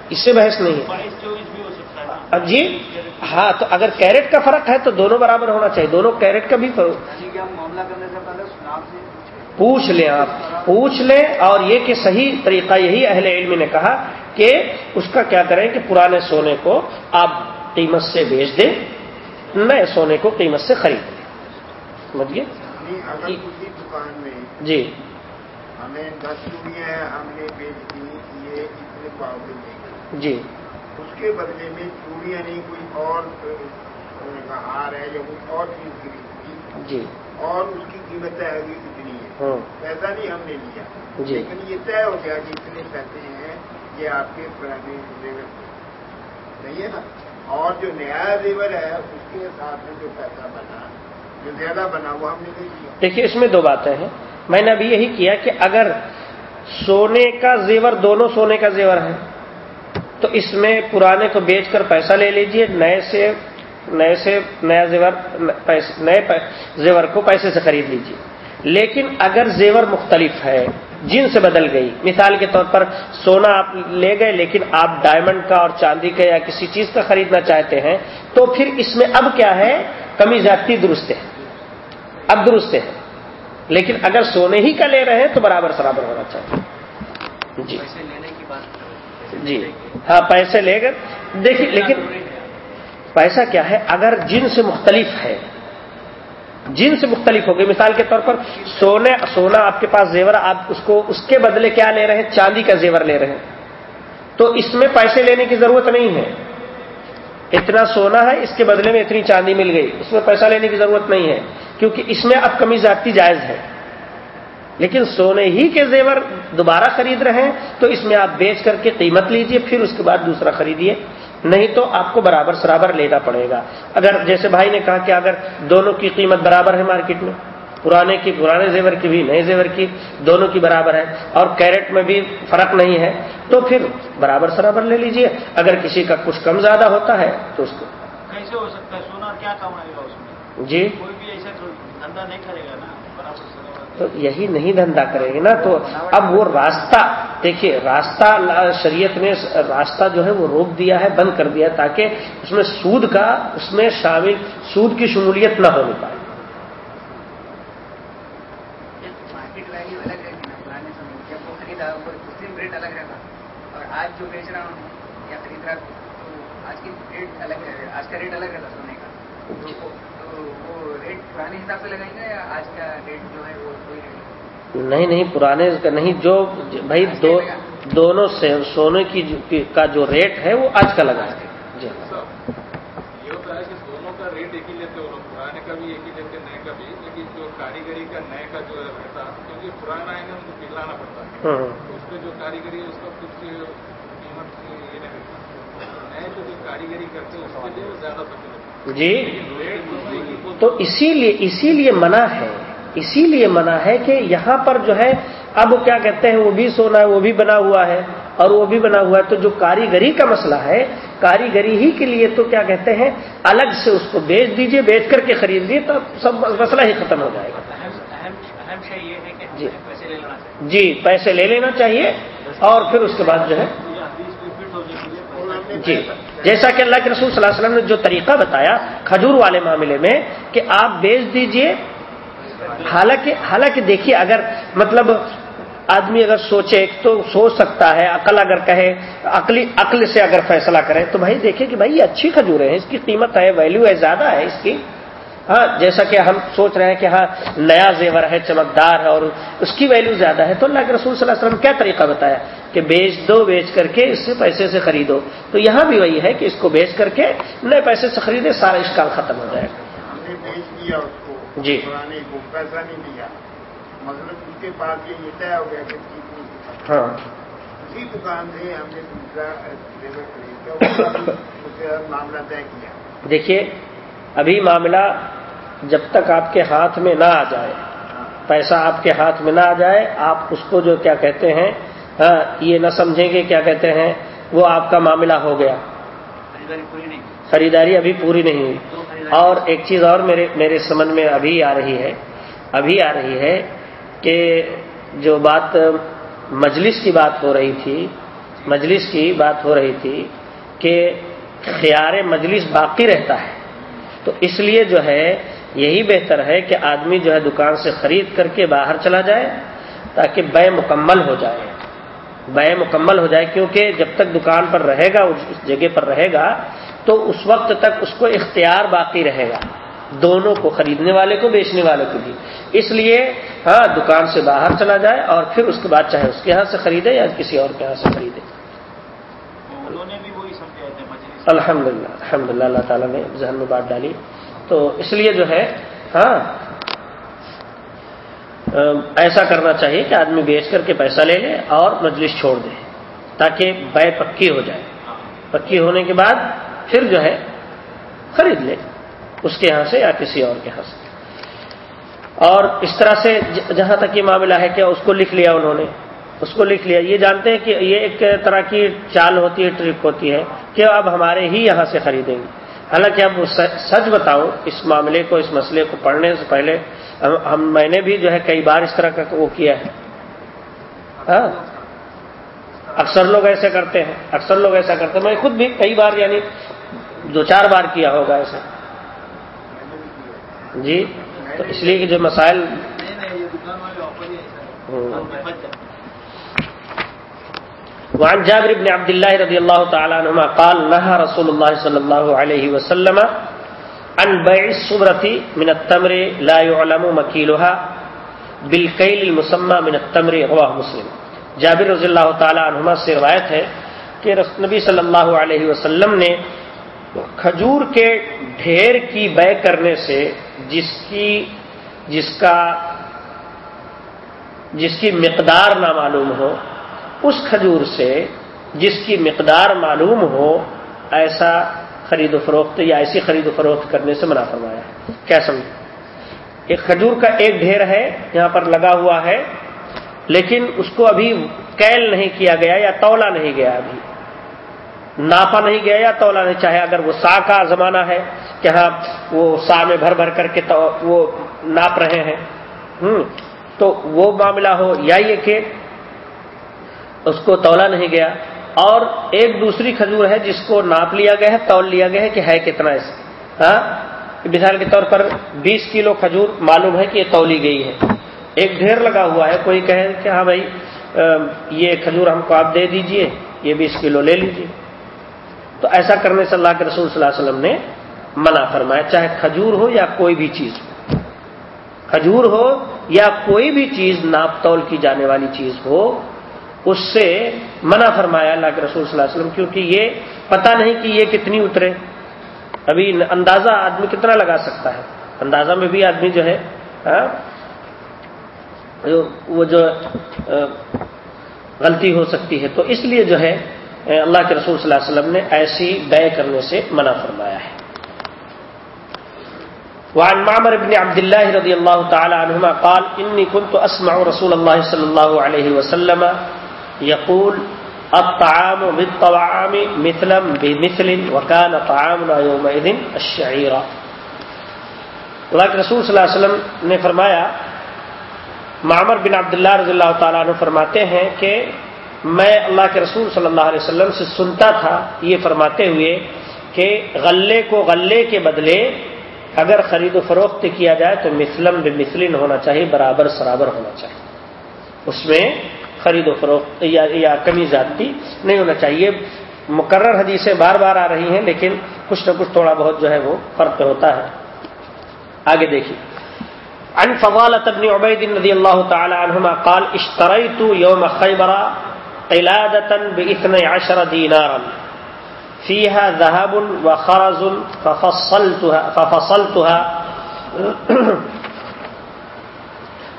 اس سے بحث نہیں ہے۔ بائیس چوبیس بھی ہو سکتا ہے۔ نا اب جی؟ ہاں تو اگر کیرٹ کا فرق ہے تو دونوں برابر ہونا چاہیے۔ دونوں کیرٹ کا بھی فرق۔ کہ ہم معاملہ کرنے سے پہلے سناب سے۔ پوچھ لیں آپ۔ پوچھ لیں۔ اور یہ کہ صحیح طریقہ یہی اہل علم نے کہا کہ اس کا کیا کریں کہ پرانے سونے کو آپ قیمت سے بیچ دیں نئے سونے کو قیمت سے خرید لیں دکان میں جی۔ ہمیں دس چوڑیاں ہیں ہم نے بیچ دی یہ اتنے پاؤ میں گا جی۔ اس کے بدلے میں چوڑیاں نہیں کوئی اور ہار ہے یا کوئی اور چیز خریدی جی۔ اور اس کی قیمت طے ہوگی کتنی ہے ہاں۔ پیسہ نہیں ہم نے لیا۔ جی۔ لیکن یہ طے ہو گیا کہ اتنے پیسے ہیں یہ آپ کے پرانے زیور نہیں ہے نا؟ اور جو نیا زیور ہے اس کے ساتھ میں جو پیسہ بنا جو زیادہ بنا وہ ہم نے دے دیا دیکھیے اس میں دو باتیں ہیں۔ میں نے ابھی یہی کیا کہ اگر سونے کا زیور دونوں سونے کا زیور ہے تو اس میں پرانے کو بیچ کر پیسہ لے لیجیے، نئے سے نئے سے نیا زیور نئے زیور کو پیسے سے خرید لیجیے۔ لیکن اگر زیور مختلف ہے، جن سے بدل گئی، مثال کے طور پر سونا آپ لے گئے، لیکن آپ ڈائمنڈ کا اور چاندی کا یا کسی چیز کا خریدنا چاہتے ہیں، تو پھر اس میں اب کیا ہے؟ کمی زیادتی درست ہے۔ اب درست ہے۔ لیکن اگر سونے ہی کا لے رہے ہیں تو برابر برابر ہونا چاہیے۔ جی۔ پیسے لینے کی بات جی۔ ہاں پیسے لے کر۔ دیکھیے لیکن پیسہ کیا ہے؟ اگر جن سے مختلف ہے جن سے مختلف ہو گئی مثال کے طور پر سونے سونا آپ کے پاس زیور آپ اس کو اس کے بدلے کیا لے رہے ہیں؟ چاندی کا زیور لے رہے ہیں۔ تو اس میں پیسے لینے کی ضرورت نہیں ہے۔ اتنا سونا ہے، اس کے بدلے میں اتنی چاندی مل گئی۔ اس میں پیسہ لینے کی ضرورت نہیں ہے، کیونکہ اس میں اب کمی زیادتی جائز ہے۔ لیکن سونے ہی کے زیور دوبارہ خرید رہے ہیں، تو اس میں آپ بیچ کر کے قیمت لیجیے، پھر اس کے بعد دوسرا خریدیے نہیں تو آپ کو برابر سرابر لینا پڑے گا۔ اگر جیسے بھائی نے کہا کہ اگر دونوں کی قیمت برابر ہے مارکیٹ میں پرانے کی پرانے زیور کی بھی نئے زیور کی دونوں کی برابر ہے اور کیرٹ میں بھی فرق نہیں ہے تو پھر برابر سرابر لے لیجیے۔ اگر کسی کا کچھ کم زیادہ ہوتا ہے تو اس کو۔ کیسے ہو سکتا ہے؟ سونا کیا کمائے گا اس میں؟ جی؟ کوئی بھی ایسا دھندا نہیں کرے گا نا؟ تو یہی نہیں دھندا کرے گی نا۔ تو اب وہ راستہ دیکھیے راستہ شریعت نے راستہ جو ہے وہ روک دیا ہے بند کر دیا تاکہ اس میں سود کا اس میں شامل سود کی شمولیت نہ ہو پائے مارکیٹ ویلیو الگ رہتی نا پرانے سمے میں جب وہ خریدا وہ اس دن ریٹ الگ رہتا اور آج جو بیچ رہا ہوں یا خرید رہا ہوں تو آج کی ریٹ الگ رہے آج کا ریٹ الگ رہتا سونے کا۔ تو وہ- ریٹ پرانے حساب سے لگائیں گے یا آج کا ریٹ جو ہے وہ کوئی ریٹ نہیں نہیں پرانے کا نہیں جو بھائی دو دونوں سے سونے کی کا جو ریٹ ہے وہ آج کا لگا ہے۔ جی۔ یہ ہوتا ہے کہ دونوں کا ریٹ ایک ہی لیتے پرانے کا بھی ایک ہی لیتے نئے کا بھی۔ جو کاریگری کا نئے کا جو رہتا کیونکہ پرانا ہے نا ان کو پگھلانا پڑتا ہے۔ تو اس پہ جو کاریگری ہے اس کا کچھ قیمت یہ نہیں ملتا نئے جو جو کاریگری کرتے ہیں اس کے لیے زیادہ لگتے جی۔ تو تو اسی لیے اسی لیے منع ہے اسی لیے منع ہے کہ یہاں پر جو ہے اب کیا کہتے ہیں وہ بھی سونا ہے وہ بھی بنا ہوا ہے۔ اور وہ بھی بنا ہوا ہے تو جو کاریگری کا مسئلہ ہے کاریگری ہی کے لیے تو کیا کہتے ہیں، الگ سے اس کو بیچ دیجیے، بیچ کر کے خرید لیجیے تو سب مسئلہ ہی ختم ہو جائے گا۔ جی۔ پیسے لے لینا چاہیے جی پیسے لے لینا چاہیے اور پھر اس کے بعد جو ہے۔ جی۔ جیسا کہ اللہ کے رسول صلی اللہ علیہ وسلم نے جو طریقہ بتایا کھجور والے معاملے میں کہ آپ بیچ دیجیے، حالانکہ حالانکہ دیکھیے اگر مطلب آدمی اگر سوچے تو سوچ سکتا ہے عقل اگر کہے عقلی عقل سے اگر فیصلہ کرے تو بھائی دیکھیں کہ بھائی یہ اچھی کھجوریں ہیں اس کی قیمت ہے ویلیو ہے زیادہ ہے اس کی۔ ہاں جیسا کہ ہم سوچ رہے ہیں کہ ہاں نیا زیور ہے چمکدار ہے اور اس کی ویلیو زیادہ ہے تو اللہ کے رسول صلی اللہ علیہ وسلم کیا طریقہ بتایا؟ کہ بیچ دو بیچ کر کے اس سے پیسے سے خریدو۔ تو یہاں بھی وہی ہے کہ اس کو بیچ کر کے نئے پیسے سے خریدے سارا اشکال ختم ہو جائے۔ گا جی۔ پیسہ نہیں دیا۔ مطلب اس کے بعد یہ طے ہو گیا کہ کتنی ہاں۔ اسی دکان سے ہم نے دوسرا لیبر خرید کر اس سے معاملہ طے کیا۔ دیکھیے ابھی معاملہ جب تک آپ کے ہاتھ میں نہ آ جائے پیسہ آپ کے ہاتھ میں نہ آ جائے آپ اس کو جو کیا کہتے ہیں ہاں یہ نہ سمجھیں گے کیا کہتے ہیں وہ آپ کا معاملہ ہو گیا۔ خریداری پوری نہیں خریداری ابھی پوری نہیں ہوئی۔ اور ایک چیز اور میرے میرے سمجھ میں ابھی آ رہی ہے ابھی آ رہی ہے کہ جو بات مجلس کی بات ہو رہی تھی، مجلس کی بات ہو رہی تھی کہ خیار مجلس باقی رہتا ہے۔ تو اس لیے جو ہے، یہی بہتر ہے کہ آدمی جو ہے دکان سے خرید کر کے باہر چلا جائے تاکہ بے مکمل ہو جائے۔ بے مکمل ہو جائے، کیونکہ جب تک دکان پر رہے گا، اس جگہ پر رہے گا، تو اس وقت تک اس کو اختیار باقی رہے گا۔ دونوں کو خریدنے والے کو بیچنے والے کو بھی۔ اس لیے ہاں دکان سے باہر چلا جائے اور پھر اس کے بعد چاہے اس کے یہاں سے خریدے یا کسی اور کے یہاں سے خریدے۔ الحمد للہ الحمد للہ اللہ تعالیٰ نے ذہن میں بات ڈالی۔ تو اس لیے جو ہے ہاں ایسا کرنا چاہیے کہ آدمی بیچ کر کے پیسہ لے لے اور مجلس چھوڑ دے تاکہ بے پکی ہو جائے۔ پکی ہونے کے بعد پھر جو ہے خرید لے۔ اس کے یہاں سے یا کسی اور کے یہاں سے۔ اور اس طرح سے جہاں تک یہ معاملہ ہے کہ اس کو لکھ لیا انہوں نے، اس کو لکھ لیا۔ یہ جانتے ہیں کہ یہ ایک طرح کی چال ہوتی ہے ٹرپ ہوتی ہے کہ اب ہمارے ہی یہاں سے خریدیں گے۔ حالانکہ اب سچ بتاؤں، اس معاملے کو، اس مسئلے کو پڑھنے سے پہلے ہم میں نے بھی جو ہے کئی بار اس طرح کا وہ کیا ہے۔ ہاں؟ اکثر لوگ ایسے کرتے ہیں، اکثر لوگ ایسا کرتے ہیں۔ میں خود بھی کئی بار یعنی دو چار بار کیا ہوگا ایسے جی؟ تو اس لیے کہ جو مسائل وعن جابر بن عبد الله رضي الله تعالى عنهما قال، نهى رسول الله صلى الله عليه وسلم عن بيع الصبرة من التمر لا يعلم مكيلها بالكيل المسمى من التمر. رواه مسلم. جابر رضی اللہ تعالی عنہما سے روایت ہے کہ رسول نبی صلی اللہ علیہ وسلم نے کھجور کے ڈھیر کی بے کرنے سے جس کی جس کا جس کی مقدار نہ معلوم ہو، اس کھجور سے جس کی مقدار معلوم ہو، ایسا خرید و فروخت یا ایسی خرید و فروخت کرنے سے منع فرمایا ہے۔ کیا سمجھ ایک کھجور کا ایک ڈھیر ہے، یہاں پر لگا ہوا ہے، لیکن اس کو ابھی کیل نہیں کیا گیا یا تولا نہیں گیا ابھی۔ ناپا نہیں گیا یا تولا نہیں، چاہے اگر وہ سا کا زمانہ ہے کہ ہاں وہ سا میں بھر بھر کر کے وہ ناپ رہے ہیں۔ تو وہ معاملہ ہو، یا یہ کہ اس کو تولا نہیں گیا، اور ایک دوسری کھجور ہے جس کو ناپ لیا گیا ہے، تول لیا گیا ہے کہ ہے کتنا اس ہاں مثال کے طور پر بیس کلو کھجور معلوم ہے کہ یہ تولی گئی ہے۔ ایک ڈھیر لگا ہوا ہے، کوئی کہے کہ ہاں بھائی یہ کھجور ہم کو آپ دے دیجیے، یہ بیس کلو لے لیجیے۔ تو ایسا کرنے سے اللہ کے رسول صلی اللہ علیہ وسلم نے منع فرمایا، چاہے کھجور ہو یا کوئی بھی چیز۔ ہو کھجور ہو یا کوئی بھی چیز، ناپ تول کی جانے والی چیز ہو، اس سے منع فرمایا اللہ کے رسول صلی اللہ علیہ وسلم، کیونکہ یہ پتہ نہیں کہ یہ کتنی اترے۔ ابھی اندازہ آدمی کتنا لگا سکتا ہے؟ اندازہ میں بھی آدمی جو ہے ہاں، وہ جو غلطی ہو سکتی ہے۔ تو اس لیے جو ہے، اللہ کے رسول صلی اللہ علیہ وسلم نے ایسی بے کرنے سے منع فرمایا ہے۔ وعن معمر بن عبد الله رضي الله تعالى عنهما قال، إني كنت أسمع رسول الله صلى الله عليه وسلم يقول، الطعام بالطعام مثلا بمثل وكان طعامنا يومئذ الشعير. اللہ کے رسول صلی اللہ علیہ وسلم نے فرمایا، معمر بن عبداللہ رضی اللہ تعالیٰ عنہ فرماتے ہیں کہ میں اللہ کے رسول صلی اللہ علیہ وسلم سے سنتا تھا، یہ فرماتے ہوئے کہ غلے کو غلے کے بدلے اگر خرید و فروخت کیا جائے تو مثلم بے مثلن ہونا چاہیے، برابر سرابر ہونا چاہیے۔ اس میں خرید و فروخت یا یا کمی زیادتی نہیں ہونا چاہیے۔ مقرر حدیثیں بار بار آ رہی ہیں، لیکن کچھ نہ کچھ تھوڑا بہت جو ہے وہ فرق ہوتا ہے۔ آگے دیکھیے۔ عن فضالة بن عبيد رضي الله تعالى عنهما قال اشتريت يوم خيبر قلادة باثني عشر دينارا فيها ذهب وخرز ففصلتها, ففصلتها.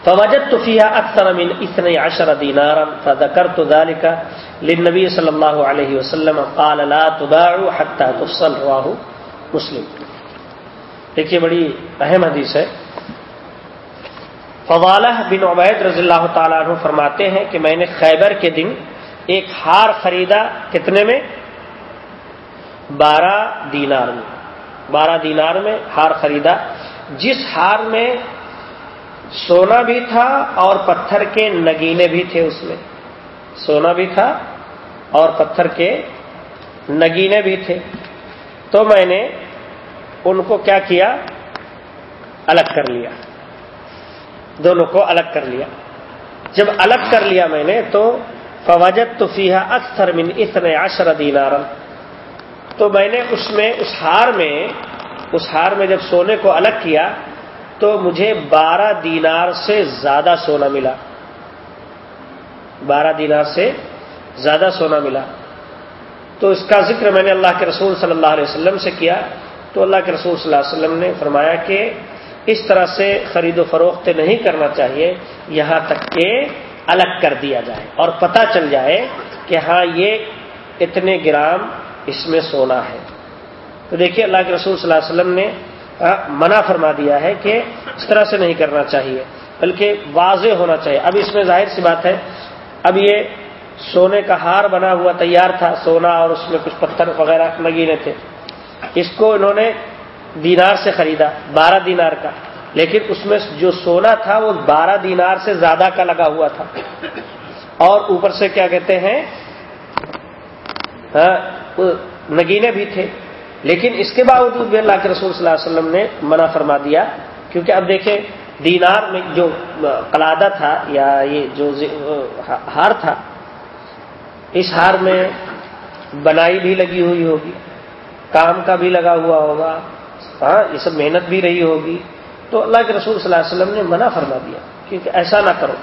فوجدت فيها أكثر من اثني عشر دينارا فذكرت ذلك للنبي صلى الله عليه وسلم. قال لا تباع حتى تفصل. رواه مسلم. دیکھیے بڑی اہم حدیث ہے. فضالہ بن عبید رضی اللہ تعالیٰ عنہ فرماتے ہیں کہ میں نے خیبر کے دن ایک ہار خریدا. کتنے میں؟ بارہ دینار میں۔ بارہ دینار میں ہار خریدا۔ جس ہار میں سونا بھی تھا اور پتھر کے نگینے بھی تھے اس میں۔ سونا بھی تھا اور پتھر کے نگینے بھی تھے۔ تو میں نے ان کو کیا کیا؟ الگ کر لیا۔ دونوں کو الگ کر لیا۔ جب الگ کر لیا میں نے تو فوجت تو فیحا اکثر من اتنے عشر دینارم تو میں نے اس میں اس ہار میں اس ہار میں جب سونے کو الگ کیا تو مجھے بارہ دینار سے زیادہ سونا ملا۔ بارہ دینار سے زیادہ سونا ملا۔ تو اس کا ذکر میں نے اللہ کے رسول صلی اللہ علیہ وسلم سے کیا۔ تو اللہ کے رسول صلی اللہ علیہ وسلم نے فرمایا کہ اس طرح سے خرید و فروخت نہیں کرنا چاہیے، یہاں تک کہ الگ کر دیا جائے اور پتہ چل جائے کہ ہاں یہ اتنے گرام اس میں سونا ہے۔ تو دیکھیے اللہ کے رسول صلی اللہ علیہ وسلم نے منع فرما دیا ہے کہ اس طرح سے نہیں کرنا چاہیے، بلکہ واضح ہونا چاہیے۔ اب اس میں ظاہر سی بات ہے، اب یہ سونے کا ہار بنا ہوا تیار تھا، سونا اور اس میں کچھ پتھر وغیرہ لگینے تھے۔ اس کو انہوں نے دینار سے خریدا، بارہ دینار کا۔ لیکن اس میں جو سونا تھا، وہ بارہ دینار سے زیادہ کا لگا ہوا تھا۔ اور اوپر سے کیا کہتے ہیں؟ نگینے بھی تھے۔ لیکن اس کے باوجود بھی اللہ کے رسول صلی اللہ علیہ وسلم نے منع فرما دیا، کیونکہ اب دیکھیں دینار میں جو قلادہ تھا یا یہ جو ہار تھا، اس ہار میں بنائی بھی لگی ہوئی ہوگی، کام کا بھی لگا ہوا ہوگا ہاں یہ سب محنت بھی رہی ہوگی۔ تو اللہ کے رسول صلی اللہ علیہ وسلم نے منع فرما دیا، کیونکہ ایسا نہ کرو،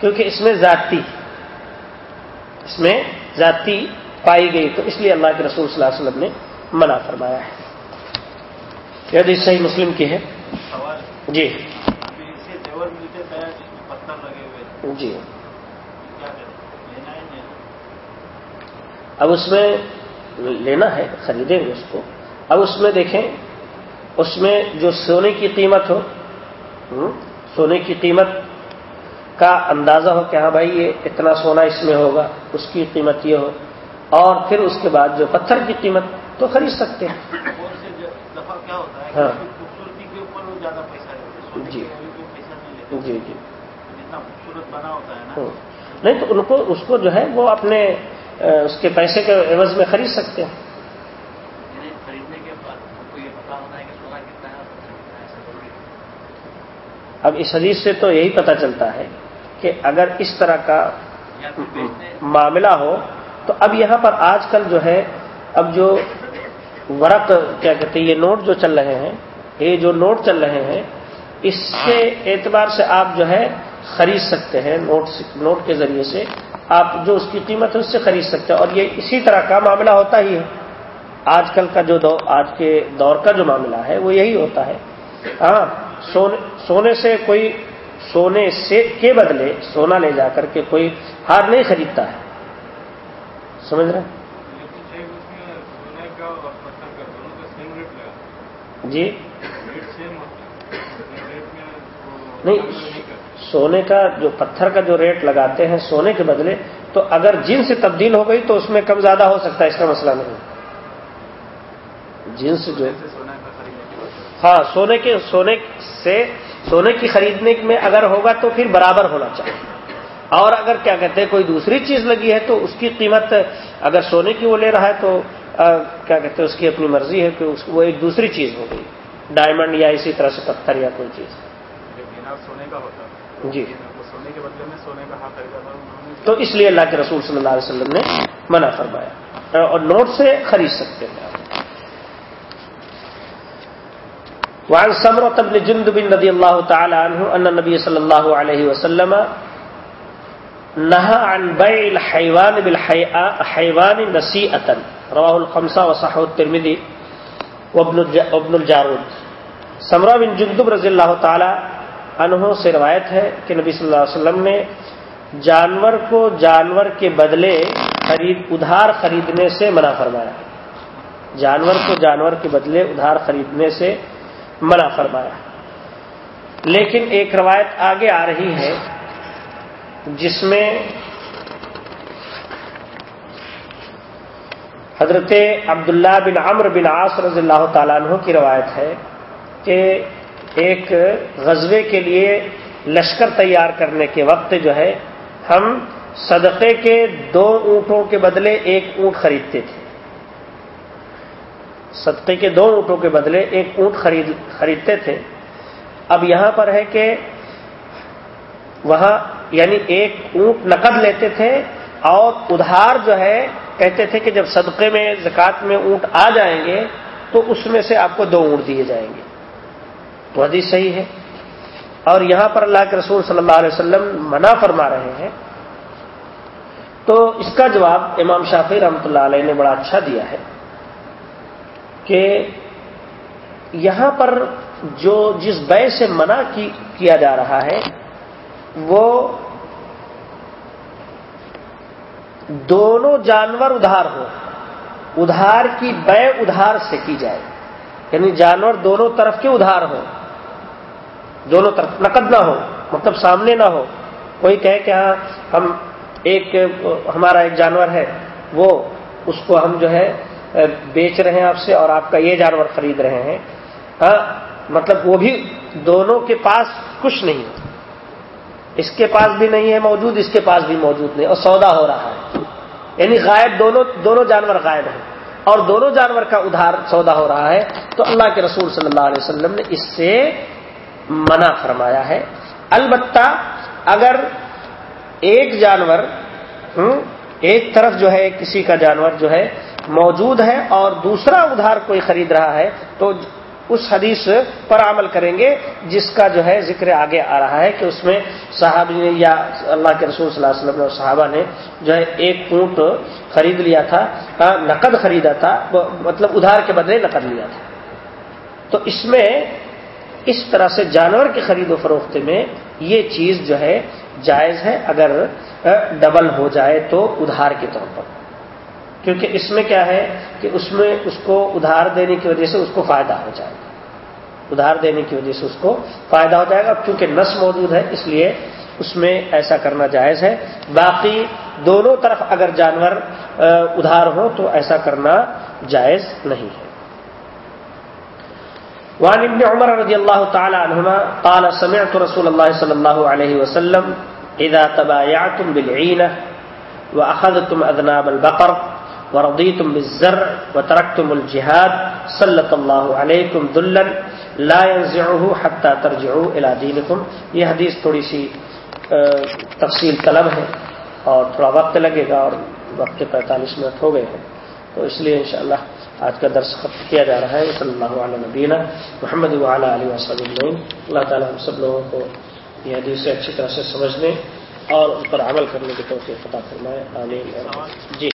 کیونکہ اس میں ذاتی، اس میں ذاتی پائی گئی تو اس لیے اللہ کے رسول صلی اللہ علیہ وسلم نے منع فرمایا ہے۔ یہ صحیح مسلم کی ہے۔ جی۔ جی۔ اب اس میں لینا ہے، خریدیں گے اس کو۔ اب اس میں دیکھیں، اس میں جو سونے کی قیمت ہو سونے کی قیمت کا اندازہ ہو کہ ہاں بھائی، یہ اتنا سونا اس میں ہوگا، اس کی قیمت یہ ہو۔ اور پھر اس کے بعد جو پتھر کی قیمت تو خرید سکتے ہیں۔ ہاں۔ جی۔ جی جی۔ نہیں تو ان کو اس کو جو ہے وہ اپنے اس کے پیسے کے عوض میں خرید سکتے ہیں۔ اب اس حدیث سے تو یہی پتہ چلتا ہے کہ اگر اس طرح کا معاملہ ہو تو اب یہاں پر آج کل جو ہے، اب جو ورق، کیا کہتے ہیں، یہ نوٹ جو چل رہے ہیں، یہ جو نوٹ چل رہے ہیں، اس سے اعتبار سے آپ جو ہے خرید سکتے ہیں نوٹ نوٹ کے ذریعے سے۔ آپ جو اس کی قیمت ہے، اس سے خرید سکتے ہیں۔ اور یہ اسی طرح کا معاملہ ہوتا ہی ہے۔ آج کل کا جو دور آج کے دور کا جو معاملہ ہے، وہ یہی ہوتا ہے۔ ہاں سونے سونے سے کوئی، سونے سے کے بدلے سونا لے جا کر کے کوئی ہار نہیں خریدتا ہے۔ سمجھ رہے جی؟ نہیں، سونے کا جو پتھر کا جو ریٹ لگاتے ہیں سونے کے بدلے، تو اگر جنس تبدیل ہو گئی تو اس میں کم زیادہ ہو سکتا ہے، اس کا مسئلہ نہیں۔ جنس جو ہے۔ ہاں سونے کے، سونے سے، سونے کی خریدنے میں اگر ہوگا تو پھر برابر ہونا چاہیے۔ اور اگر کیا کہتے ہیں کوئی دوسری چیز لگی ہے تو اس کی قیمت اگر سونے کی وہ لے رہا ہے تو کیا کہتے ہیں اس کی اپنی مرضی ہے کہ اس وہ ایک دوسری چیز ہو گئی ڈائمنڈ یا اسی طرح سے پتھر یا کوئی چیز۔ جو دینار سونے کا ہوتا۔ جی۔ سونے کے بدلے میں سونے کا ہاتھ تو اس لیے اللہ کے رسول صلی اللہ علیہ وسلم نے منع فرمایا۔ اور نوٹ سے خرید سکتے ہیں۔ وعن سمرة بن جندب رضي الله تعالى عنه أن النبي صلى الله عليه وسلم نهى عن بيع الحيوان بالحيوان نسيئة. رواه الخمسة وصحه الترمذي وابن وابن الجارود. سمرہ بن جندب رضی اللہ تعالی عنہ سے روایت ہے کہ نبی صلی اللہ علیہ وسلم نے جانور کو جانور کے بدلے خرید، ادھار خریدنے سے منع فرمایا۔ جانور کو جانور کے بدلے ادھار خریدنے سے منع فرمایا۔ لیکن ایک روایت آگے آ رہی ہے جس میں حضرت عبداللہ بن عمر بن عاص رضی اللہ تعالیٰ عنہ کی روایت ہے کہ ایک غزوے کے لیے لشکر تیار کرنے کے وقت جو ہے، ہم صدقے کے دو اونٹوں کے بدلے ایک اونٹ خریدتے تھے۔ صدقے کے دو اونٹوں کے بدلے ایک اونٹ خرید، خریدتے تھے۔ اب یہاں پر ہے کہ وہاں یعنی ایک اونٹ نقد لیتے تھے اور ادھار جو ہے کہتے تھے کہ جب صدقے میں، زکوٰۃ میں اونٹ آ جائیں گے تو اس میں سے آپ کو دو اونٹ دیے جائیں گے۔ تو حدیث صحیح ہے۔ اور یہاں پر اللہ کے رسول صلی اللہ علیہ وسلم منع فرما رہے ہیں۔ تو اس کا جواب امام شافی رحمۃ اللہ علیہ نے بڑا اچھا دیا ہے کہ یہاں پر جو جس بے سے منع کی، کیا جا رہا ہے وہ دونوں جانور ادھار ہو۔ ادھار کی بے ادھار سے کی جائے۔ یعنی جانور دونوں طرف کے ادھار ہو دونوں طرف نقد نہ ہو مطلب سامنے نہ ہو۔ کوئی کہے کہ ہاں ہم ایک، ہمارا ایک جانور ہے، وہ اس کو ہم جو ہے، بیچ رہے ہیں آپ سے اور آپ کا یہ جانور خرید رہے ہیں۔ ہاں مطلب وہ بھی دونوں کے پاس کچھ نہیں اس کے پاس بھی نہیں ہے موجود، اس کے پاس بھی موجود نہیں، اور سودا ہو رہا ہے۔ یعنی غائب دونوں دونوں جانور غائب ہیں۔ اور دونوں جانور کا ادھار سودا ہو رہا ہے۔ تو اللہ کے رسول صلی اللہ علیہ وسلم نے اس سے منع فرمایا ہے۔ البتہ اگر ایک جانور ایک طرف جو ہے، کسی کا جانور جو ہے، موجود ہے اور دوسرا ادھار کوئی خرید رہا ہے، تو اس حدیث پر عمل کریں گے، جس کا جو ہے ذکر آگے آ رہا ہے کہ اس میں صحابی نے یا اللہ کے رسول صلی اللہ علیہ وسلم اور صحابہ نے جو ہے ایک اونٹ خرید لیا تھا نقد خریدا تھا مطلب ادھار کے بدلے نقد لیا تھا۔ تو اس میں اس طرح سے جانور کی خرید و فروخت میں یہ چیز جو ہے جائز ہے، اگر ڈبل ہو جائے تو ادھار کے طور پر۔ کیونکہ اس میں کیا ہے کہ اس میں اس کو ادھار دینے کی وجہ سے اس کو فائدہ ہو جائے گا۔ ادھار دینے کی وجہ سے اس کو فائدہ ہو جائے گا، کیونکہ نس موجود ہے، اس لیے اس میں ایسا کرنا جائز ہے۔ باقی دونوں طرف اگر جانور ادھار ہو تو ایسا کرنا جائز نہیں ہے۔ وعن ابن عمر رضی اللہ تعالی عنہما قال سمعت رسول اللہ صلی اللہ علیہ وسلم اذا تبايعتم بالعینہ واخذتم اذناب البقر ورضيتم بالزرع وتركتم الجهاد سلط الله عليكم ذلا لا ينزعه حتى ترجعوا الى دينكم۔ یہ حدیث تھوڑی سی تفصیل طلب ہے اور تھوڑا وقت لگے گا اور وقت کے پینتالیس منٹ ہو گئے ہیں۔ تو اس لیے انشاءاللہ آج کا درس ختم کیا جا رہا ہے۔ صلی اللہ علیہ نبینہ محمد وعلیٰ علیہ وسلم اللہ تعالیٰ ہم سب لوگوں کو یہ حدیث سے اچھی طرح سے سمجھنے اور ان پر عمل کرنے کی توفیق عطا فرمائے۔ آمین۔ جی۔